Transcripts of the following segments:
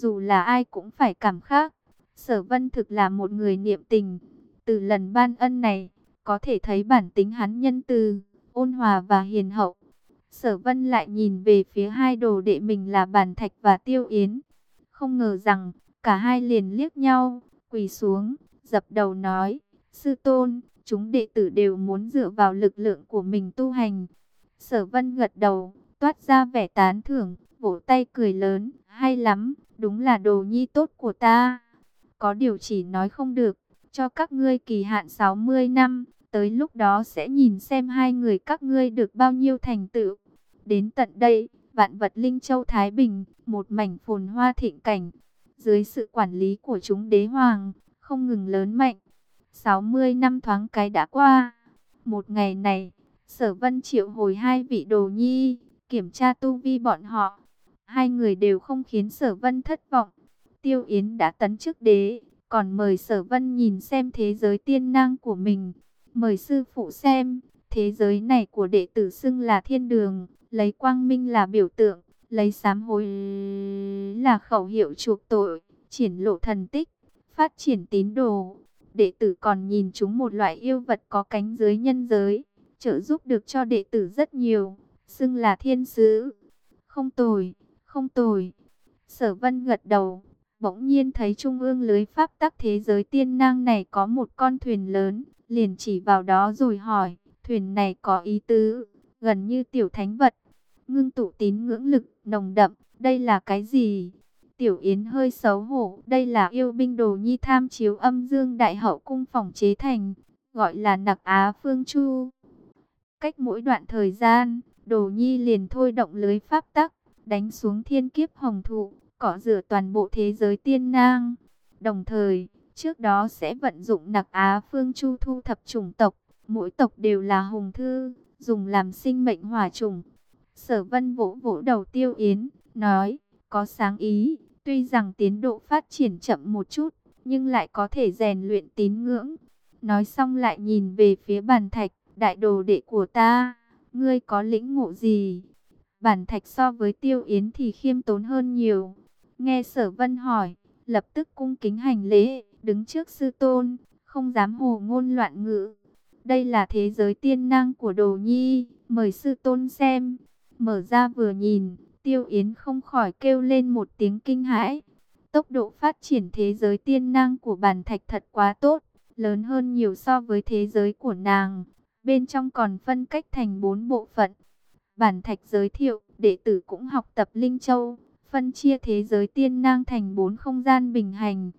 dù là ai cũng phải cảm khác. Sở vân thực là một người niệm tình. Từ lần ban ân này, có thể thấy bản tính hắn nhân từ, ôn hòa và hiền hậu. Sở vân lại nhìn về phía hai đồ đệ mình là Bản Thạch và Tiêu Yến. Không ngờ rằng, cả hai liền liếc nhau, quỳ xuống, dập đầu nói, Sư Tôn, chúng đệ tử đều muốn dựa vào lực lượng của mình tu hành. Sở vân gật đầu, toát ra vẻ tán thưởng, vỗ tay cười lớn, hay lắm, đúng là đồ nhi tốt của ta. Có điều chỉ nói không được, cho các ngươi kỳ hạn 60 năm, tới lúc đó sẽ nhìn xem hai người các ngươi được bao nhiêu thành tựu. Đến tận đây, vạn vật Linh Châu Thái Bình, một mảnh phồn hoa thịnh cảnh, dưới sự quản lý của chúng đế hoàng, không ngừng lớn mạnh. 60 năm thoáng cái đã qua. Một ngày này, Sở Vân triệu hồi hai vị đồ nhi, kiểm tra tu vi bọn họ. Hai người đều không khiến Sở Vân thất vọng. Tiêu Yến đã tấn chức đế, còn mời Sở Vân nhìn xem thế giới tiên năng của mình. Mời sư phụ xem, thế giới này của đệ tử xưng là thiên đường, lấy quang minh là biểu tượng, lấy sám hối là khẩu hiệu chuộc tội, triển lộ thần tích, phát triển tín đồ. Đệ tử còn nhìn chúng một loại yêu vật có cánh dưới nhân giới, trợ giúp được cho đệ tử rất nhiều, xưng là thiên sứ. Không tồi, không tồi. Sở vân gật đầu, bỗng nhiên thấy trung ương lưới pháp tắc thế giới tiên năng này có một con thuyền lớn, liền chỉ vào đó rồi hỏi, thuyền này có ý tứ, gần như tiểu thánh vật, ngưng tụ tín ngưỡng lực nồng đậm, đây là cái gì? Tiểu Yến hơi xấu hổ, đây là yêu binh đồ nhi tham chiếu âm dương đại hậu cung phòng chế thành, gọi là nặc Á Phương Chu. Cách mỗi đoạn thời gian, đồ nhi liền thôi động lưới pháp tắc, đánh xuống thiên kiếp hồng thụ, cỏ rửa toàn bộ thế giới tiên nang. Đồng thời, trước đó sẽ vận dụng nặc Á Phương Chu thu thập chủng tộc, mỗi tộc đều là hùng thư, dùng làm sinh mệnh hỏa chủng. Sở vân vỗ vỗ đầu tiêu yến, nói, có sáng ý, tuy rằng tiến độ phát triển chậm một chút, nhưng lại có thể rèn luyện tín ngưỡng. Nói xong lại nhìn về phía bàn thạch, đại đồ đệ của ta, ngươi có lĩnh ngộ gì? Bản thạch so với tiêu yến thì khiêm tốn hơn nhiều. Nghe sở vân hỏi, lập tức cung kính hành lễ, đứng trước sư tôn, không dám hồ ngôn loạn ngữ. Đây là thế giới tiên năng của đồ nhi, mời sư tôn xem. Mở ra vừa nhìn, tiêu yến không khỏi kêu lên một tiếng kinh hãi. Tốc độ phát triển thế giới tiên năng của bản thạch thật quá tốt, lớn hơn nhiều so với thế giới của nàng. Bên trong còn phân cách thành bốn bộ phận. Bản thạch giới thiệu, đệ tử cũng học tập Linh Châu, phân chia thế giới tiên nang thành bốn không gian bình hành.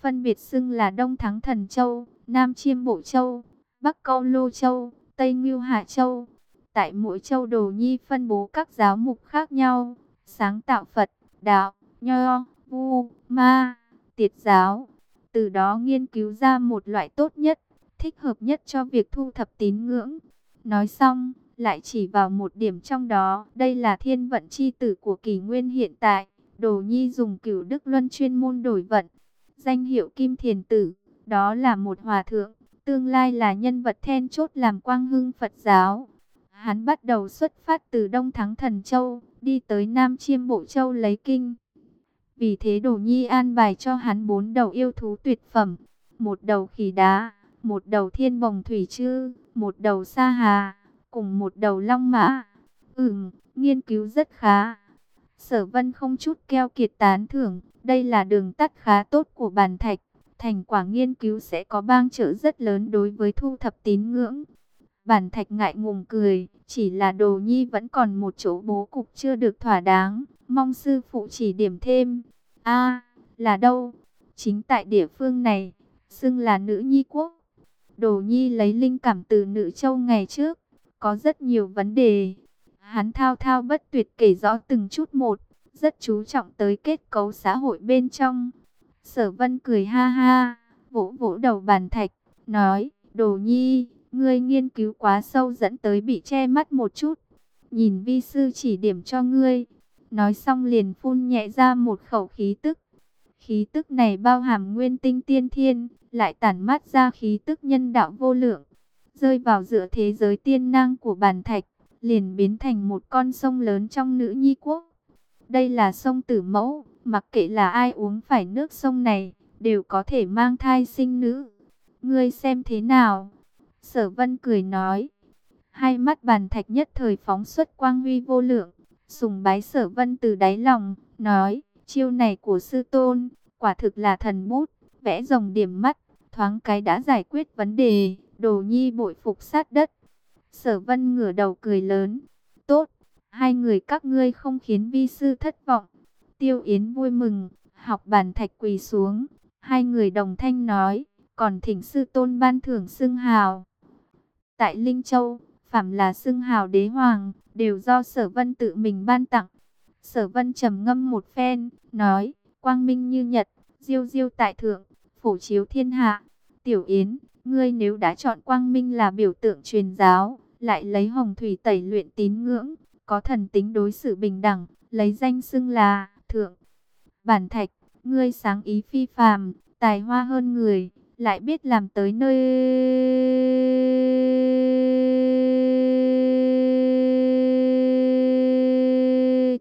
Phân biệt xưng là Đông Thắng Thần Châu, Nam Chiêm Bộ Châu, Bắc Câu Lô Châu, Tây Ngưu Hạ Châu. Tại mỗi châu đồ nhi phân bố các giáo mục khác nhau, sáng tạo Phật, Đạo, Nho, Vu, Ma, Tiệt giáo. Từ đó nghiên cứu ra một loại tốt nhất, thích hợp nhất cho việc thu thập tín ngưỡng. Nói xong, lại chỉ vào một điểm trong đó, đây là thiên vận chi tử của kỷ nguyên hiện tại. Đồ nhi dùng cửu đức luân chuyên môn đổi vận, danh hiệu kim thiền tử, đó là một hòa thượng, tương lai là nhân vật then chốt làm quang hưng Phật giáo. Hắn bắt đầu xuất phát từ Đông Thắng Thần Châu, đi tới Nam Chiêm Bộ Châu lấy kinh. Vì thế Đồ Nhi an bài cho hắn bốn đầu yêu thú tuyệt phẩm, một đầu khỉ đá, một đầu thiên bồng thủy chư, một đầu sa hà, cùng một đầu long mã. Ừm, nghiên cứu rất khá. Sở Vân không chút keo kiệt tán thưởng, đây là đường tắt khá tốt của bàn thạch. Thành quả nghiên cứu sẽ có bang trợ rất lớn đối với thu thập tín ngưỡng. Bản thạch ngại ngùng cười, chỉ là đồ nhi vẫn còn một chỗ bố cục chưa được thỏa đáng, mong sư phụ chỉ điểm thêm. a là đâu? Chính tại địa phương này, xưng là nữ nhi quốc. Đồ nhi lấy linh cảm từ nữ châu ngày trước, có rất nhiều vấn đề. Hắn thao thao bất tuyệt kể rõ từng chút một, rất chú trọng tới kết cấu xã hội bên trong. Sở vân cười ha ha, vỗ vỗ đầu bàn thạch, nói, đồ nhi, Ngươi nghiên cứu quá sâu dẫn tới bị che mắt một chút. Nhìn vi sư chỉ điểm cho ngươi. Nói xong liền phun nhẹ ra một khẩu khí tức. Khí tức này bao hàm nguyên tinh tiên thiên, lại tản mát ra khí tức nhân đạo vô lượng. Rơi vào giữa thế giới tiên năng của bàn thạch, liền biến thành một con sông lớn trong nữ nhi quốc. Đây là sông Tử Mẫu, mặc kệ là ai uống phải nước sông này, đều có thể mang thai sinh nữ. Ngươi xem thế nào? Sở Vân cười nói. Hai mắt bàn thạch nhất thời phóng xuất quang huy vô lượng, sùng bái Sở Vân từ đáy lòng, nói, chiêu này của sư tôn, quả thực là thần bút, vẽ rồng điểm mắt, thoáng cái đã giải quyết vấn đề, đồ nhi bội phục sát đất. Sở Vân ngửa đầu cười lớn, tốt, hai người các ngươi không khiến vi sư thất vọng. Tiêu Yến vui mừng, học bàn thạch quỳ xuống, hai người đồng thanh nói, còn thỉnh sư tôn ban thưởng xưng hào. Tại Linh Châu, phạm là xưng hào đế hoàng, đều do sở vân tự mình ban tặng. Sở vân trầm ngâm một phen, nói, quang minh như nhật, diêu diêu tại thượng, phổ chiếu thiên hạ. Tiểu Yến, ngươi nếu đã chọn quang minh là biểu tượng truyền giáo, lại lấy hồng thủy tẩy luyện tín ngưỡng, có thần tính đối xử bình đẳng, lấy danh xưng là thượng. Bản thạch, ngươi sáng ý phi phàm, tài hoa hơn người, lại biết làm tới nơi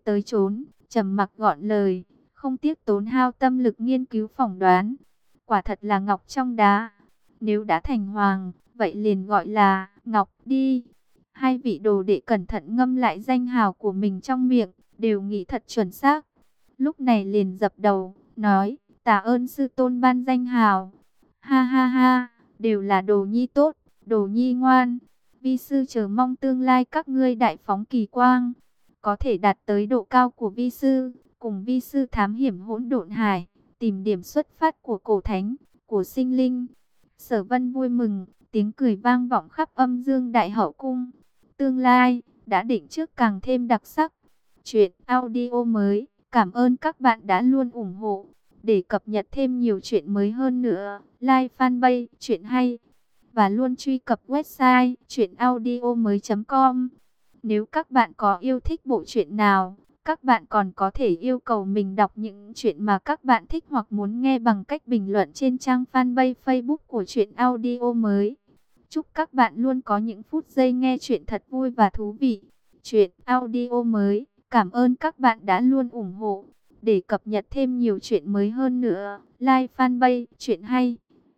tới trốn, trầm mặc gọn lời, không tiếc tốn hao tâm lực nghiên cứu phỏng đoán. Quả thật là ngọc trong đá. Nếu đã thành hoàng, vậy liền gọi là ngọc đi. Hai vị đồ đệ cẩn thận ngâm lại danh hào của mình trong miệng, đều nghĩ thật chuẩn xác. Lúc này liền dập đầu, nói, tạ ơn sư tôn ban danh hào. Ha ha ha, đều là đồ nhi tốt, đồ nhi ngoan. Vi sư chờ mong tương lai các ngươi đại phóng kỳ quang, có thể đạt tới độ cao của vi sư, cùng vi sư thám hiểm hỗn độn hải, tìm điểm xuất phát của cổ thánh, của sinh linh. Sở vân vui mừng, tiếng cười vang vọng khắp âm dương đại hậu cung. Tương lai, đã định trước càng thêm đặc sắc. Chuyện audio mới, cảm ơn các bạn đã luôn ủng hộ. Để cập nhật thêm nhiều chuyện mới hơn nữa, like fanpage chuyện hay và luôn truy cập website chuyenaudio.com. Nếu các bạn có yêu thích bộ truyện nào, các bạn còn có thể yêu cầu mình đọc những chuyện mà các bạn thích hoặc muốn nghe bằng cách bình luận trên trang fanpage Facebook của Chuyện Audio mới. Chúc các bạn luôn có những phút giây nghe chuyện thật vui và thú vị. Chuyện audio mới. Cảm ơn các bạn đã luôn ủng hộ. Để cập nhật thêm nhiều chuyện mới hơn nữa, like fanpage Chuyện Hay